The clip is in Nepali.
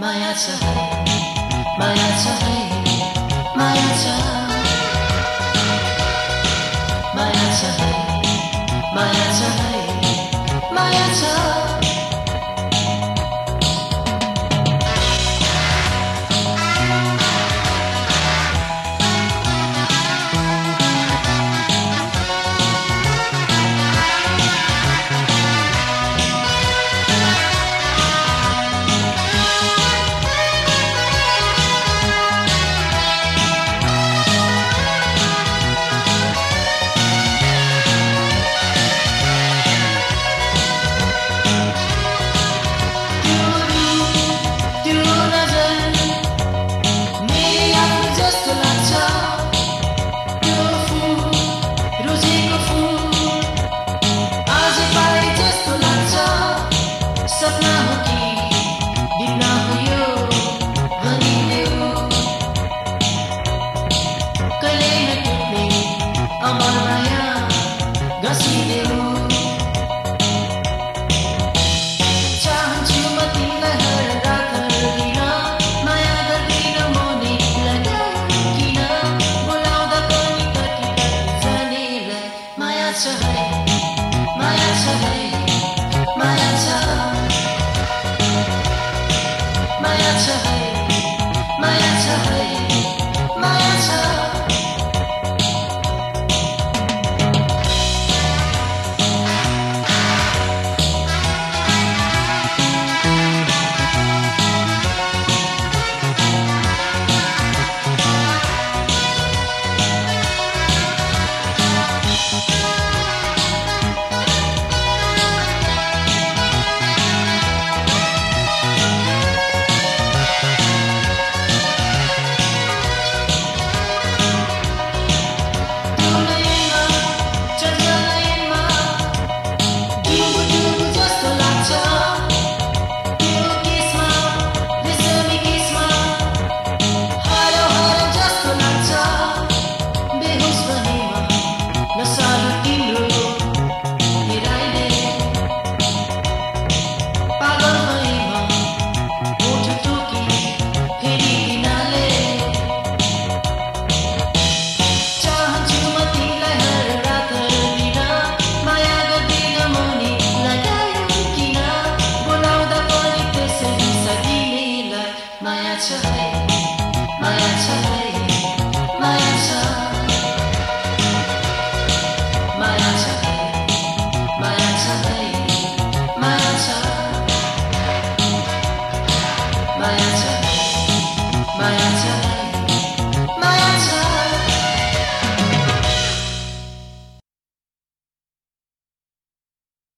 माया छ है माया छ है माया छ answer, my answer, my answer. चाहछु म तिम्रो हृदयमा थलिनला माया गर्दिन म नि लगे किन बोलाउँदा पनि कटिदै जानेला माया चाहै माया चाहै